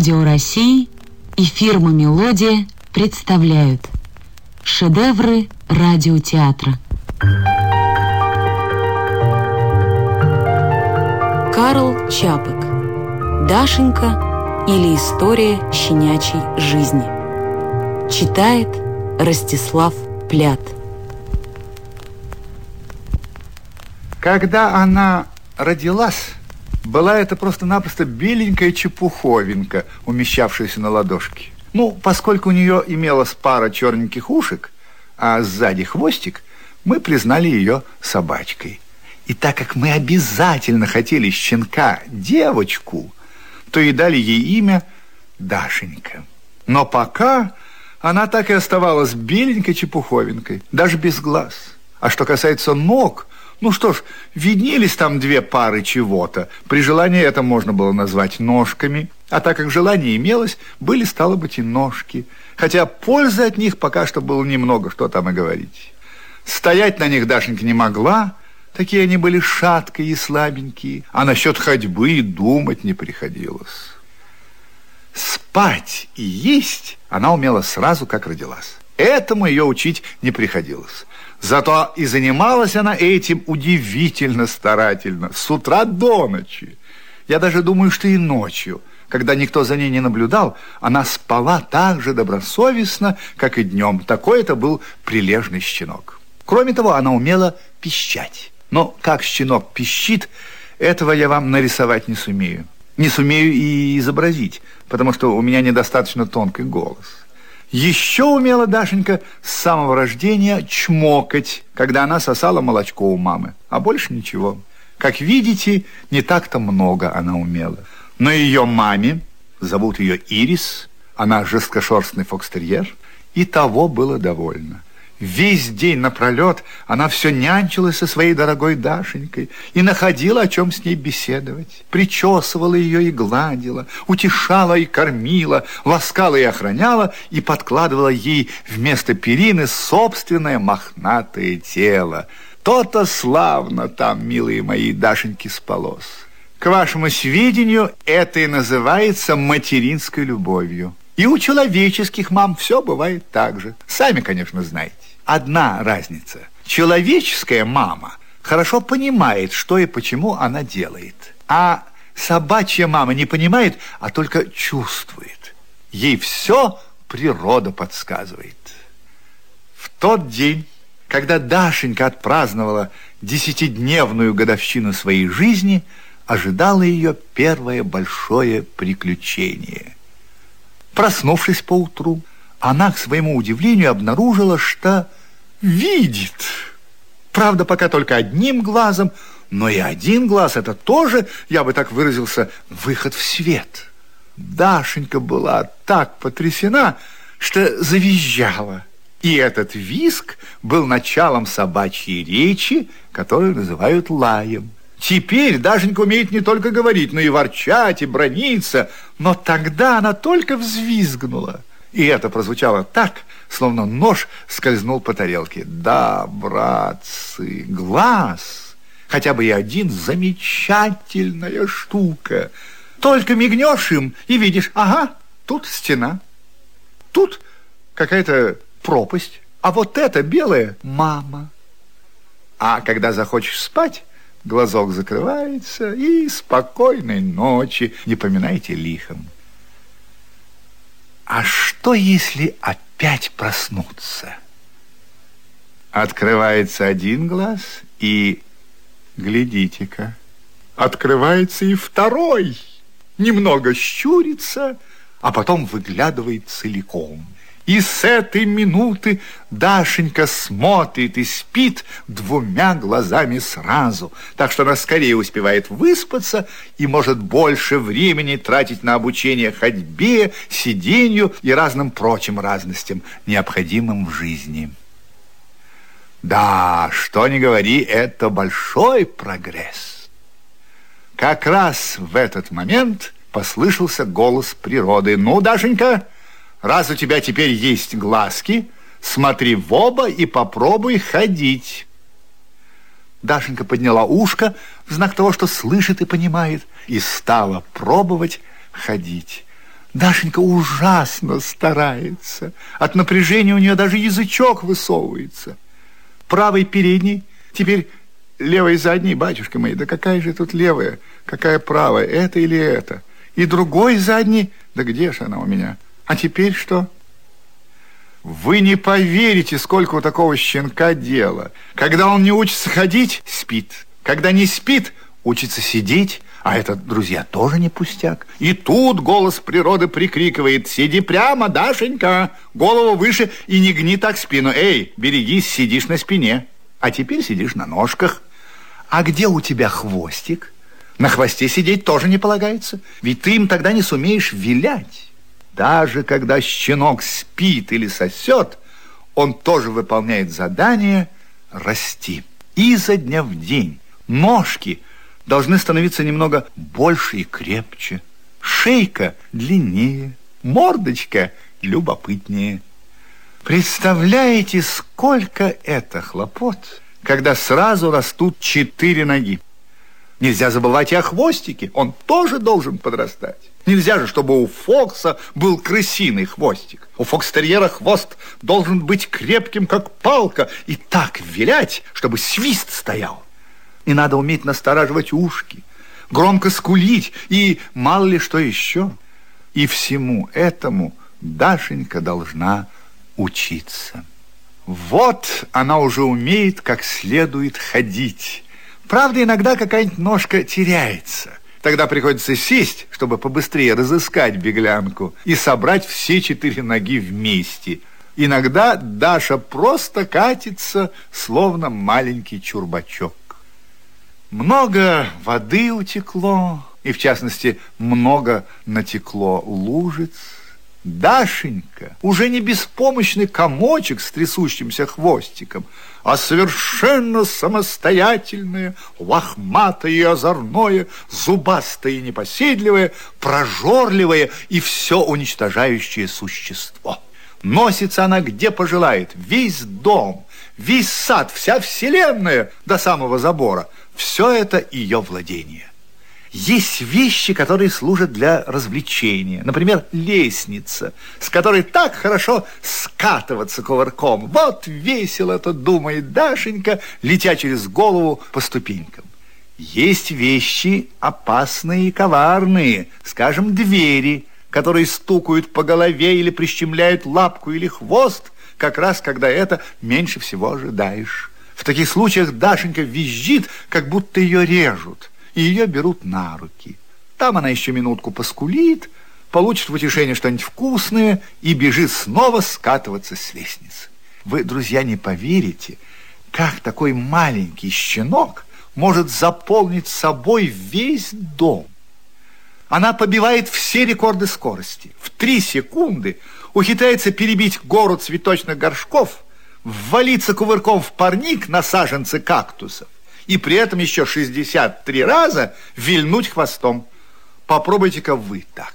Радио России и фирма «Мелодия» представляют шедевры радиотеатра. Карл Чапок. Дашенька или история щенячьей жизни. Читает Ростислав Плят. Когда она родилась, была это просто-напросто беленькая чепуховинка, умещавшаяся на ладошке. Ну, поскольку у нее имелась пара черненьких ушек, а сзади хвостик, мы признали ее собачкой. И так как мы обязательно хотели щенка девочку, то и дали ей имя Дашенька. Но пока она так и оставалась беленькой чепуховинкой, даже без глаз. А что касается ног, ну что ж, виднелись там две пары чего-то. При желании это можно было назвать ножками. А так как желание имелось, были, стало быть, и ножки. Хотя пользы от них пока что было немного, что там и говорить. Стоять на них Дашенька не могла, такие они были шаткие и слабенькие, а насчет ходьбы и думать не приходилось. Спать и есть она умела сразу, как родилась. Этому ее учить не приходилось. Зато и занималась она этим удивительно старательно, с утра до ночи. Я даже думаю, что и ночью, когда никто за ней не наблюдал, она спала так же добросовестно, как и днем. Такой это был прилежный щенок. Кроме того, она умела пищать. Но как щенок пищит, этого я вам нарисовать не сумею. Не сумею и изобразить, потому что у меня недостаточно тонкий голос. Еще умела Дашенька с самого рождения чмокать, когда она сосала молочко у мамы, а больше ничего. Как видите, не так-то много она умела. Но ее маме, зовут ее Ирис, она жесткошерстный фокстерьер, и того было довольно. Весь день напролет она все нянчилась со своей дорогой Дашенькой и находила, о чем с ней беседовать. Причесывала ее и гладила, утешала и кормила, ласкала и охраняла и подкладывала ей вместо перины собственное мохнатое тело. То-то славно там, милые мои, Дашеньки спалось. К вашему сведению, это и называется материнской любовью. И у человеческих мам все бывает так же. Сами, конечно, знаете одна разница. Человеческая мама хорошо понимает, что и почему она делает. А собачья мама не понимает, а только чувствует. Ей все природа подсказывает. В тот день, когда Дашенька отпраздновала десятидневную годовщину своей жизни, ожидало ее первое большое приключение. Проснувшись поутру, она, к своему удивлению, обнаружила, что видит. Правда, пока только одним глазом, но и один глаз – это тоже, я бы так выразился, выход в свет. Дашенька была так потрясена, что завизжала. И этот виск был началом собачьей речи, которую называют лаем. Теперь Дашенька умеет не только говорить, но и ворчать, и брониться. Но тогда она только взвизгнула. И это прозвучало так, словно нож скользнул по тарелке. Да, братцы, глаз, хотя бы и один, замечательная штука. Только мигнешь им и видишь, ага, тут стена, тут какая-то пропасть, а вот это белое – мама. А когда захочешь спать, глазок закрывается, и спокойной ночи, не поминайте лихом. А что, если опять проснуться? Открывается один глаз, и, глядите-ка, открывается и второй. Немного щурится, а потом выглядывает целиком – и с этой минуты Дашенька смотрит и спит двумя глазами сразу, так что она скорее успевает выспаться и может больше времени тратить на обучение ходьбе, сидению и разным прочим разностям, необходимым в жизни. Да, что ни говори, это большой прогресс. Как раз в этот момент послышался голос природы. «Ну, Дашенька, Раз у тебя теперь есть глазки, смотри в оба и попробуй ходить. Дашенька подняла ушко в знак того, что слышит и понимает, и стала пробовать ходить. Дашенька ужасно старается. От напряжения у нее даже язычок высовывается. Правый передний, теперь левый задний, батюшка мой. Да какая же тут левая, какая правая, это или это? И другой задний, да где же она у меня? А теперь что? Вы не поверите, сколько у такого щенка дела. Когда он не учится ходить, спит. Когда не спит, учится сидеть. А это, друзья, тоже не пустяк. И тут голос природы прикрикивает «Сиди прямо, Дашенька! Голову выше и не гни так спину! Эй, берегись, сидишь на спине, а теперь сидишь на ножках. А где у тебя хвостик? На хвосте сидеть тоже не полагается, ведь ты им тогда не сумеешь вилять. Даже когда щенок спит или сосет, он тоже выполняет задание расти. Изо дня в день ножки – должны становиться немного больше и крепче. Шейка длиннее, мордочка любопытнее. Представляете, сколько это хлопот, когда сразу растут четыре ноги. Нельзя забывать и о хвостике, он тоже должен подрастать. Нельзя же, чтобы у Фокса был крысиный хвостик. У фокстерьера хвост должен быть крепким, как палка, и так вилять, чтобы свист стоял. И надо уметь настораживать ушки, громко скулить и мало ли что еще. И всему этому Дашенька должна учиться. Вот она уже умеет как следует ходить. Правда, иногда какая-нибудь ножка теряется. Тогда приходится сесть, чтобы побыстрее разыскать беглянку и собрать все четыре ноги вместе. Иногда Даша просто катится, словно маленький чурбачок. Много воды утекло, и, в частности, много натекло лужиц. Дашенька уже не беспомощный комочек с трясущимся хвостиком, а совершенно самостоятельное, лохматое и озорное, зубастое и непоседливое, прожорливое и все уничтожающее существо. Носится она где пожелает, весь дом, весь сад, вся вселенная до самого забора – все это ее владение. Есть вещи, которые служат для развлечения. Например, лестница, с которой так хорошо скатываться кувырком. Вот весело это думает Дашенька, летя через голову по ступенькам. Есть вещи опасные и коварные, скажем, двери, которые стукают по голове или прищемляют лапку или хвост, как раз когда это меньше всего ожидаешь. В таких случаях Дашенька визжит, как будто ее режут, и ее берут на руки. Там она еще минутку поскулит, получит в утешение что-нибудь вкусное и бежит снова скатываться с лестницы. Вы, друзья, не поверите, как такой маленький щенок может заполнить собой весь дом. Она побивает все рекорды скорости. В три секунды ухитряется перебить гору цветочных горшков – ввалиться кувырком в парник на саженцы кактусов и при этом еще 63 раза вильнуть хвостом. Попробуйте-ка вы так.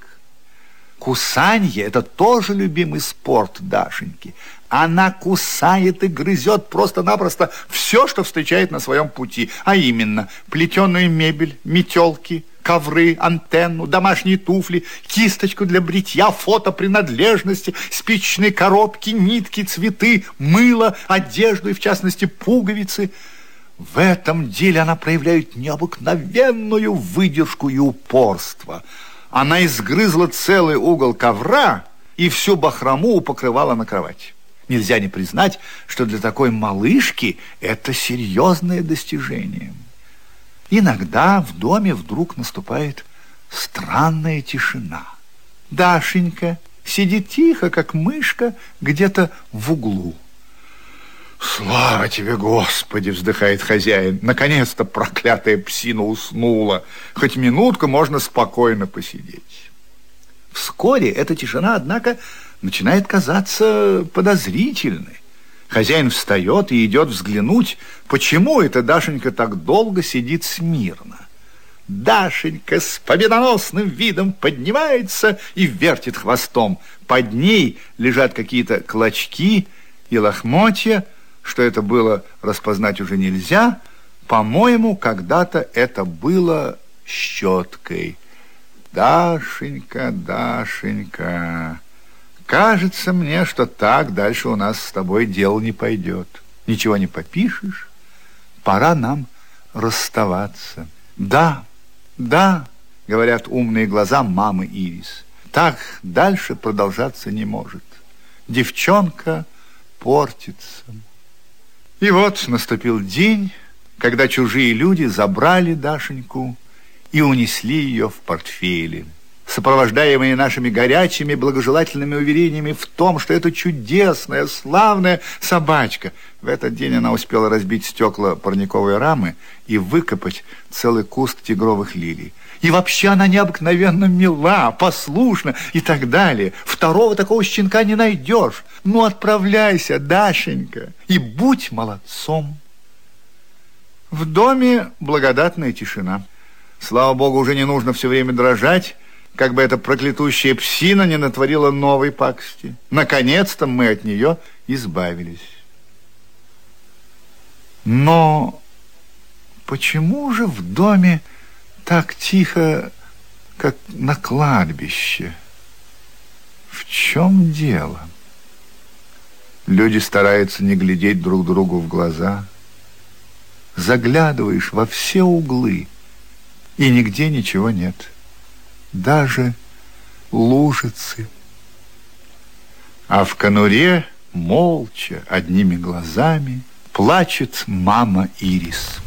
Кусанье – это тоже любимый спорт Дашеньки. Она кусает и грызет просто-напросто все, что встречает на своем пути, а именно плетеную мебель, метелки – ковры, антенну, домашние туфли, кисточку для бритья, фотопринадлежности, спичечные коробки, нитки, цветы, мыло, одежду и, в частности, пуговицы. В этом деле она проявляет необыкновенную выдержку и упорство. Она изгрызла целый угол ковра и всю бахрому покрывала на кровать. Нельзя не признать, что для такой малышки это серьезное достижение. Иногда в доме вдруг наступает странная тишина. Дашенька сидит тихо, как мышка, где-то в углу. «Слава тебе, Господи!» – вздыхает хозяин. «Наконец-то проклятая псина уснула. Хоть минутку можно спокойно посидеть». Вскоре эта тишина, однако, начинает казаться подозрительной. Хозяин встает и идет взглянуть, почему эта Дашенька так долго сидит смирно. Дашенька с победоносным видом поднимается и вертит хвостом. Под ней лежат какие-то клочки и лохмотья. Что это было, распознать уже нельзя. По-моему, когда-то это было щеткой. Дашенька, Дашенька, кажется мне, что так дальше у нас с тобой дело не пойдет. Ничего не попишешь, пора нам расставаться. Да, да, говорят умные глаза мамы Ирис. Так дальше продолжаться не может. Девчонка портится. И вот наступил день, когда чужие люди забрали Дашеньку и унесли ее в портфеле, сопровождаемые нашими горячими благожелательными уверениями в том, что это чудесная, славная собачка. В этот день она успела разбить стекла парниковой рамы и выкопать целый куст тигровых лилий. И вообще она необыкновенно мила, послушна и так далее. Второго такого щенка не найдешь. Ну, отправляйся, Дашенька, и будь молодцом. В доме благодатная тишина. Слава богу, уже не нужно все время дрожать, как бы эта проклятущая псина не натворила новой пакости. Наконец-то мы от нее избавились. Но почему же в доме так тихо, как на кладбище? В чем дело? Люди стараются не глядеть друг другу в глаза. Заглядываешь во все углы, и нигде ничего нет даже лужицы. А в конуре молча, одними глазами, плачет мама Ирис.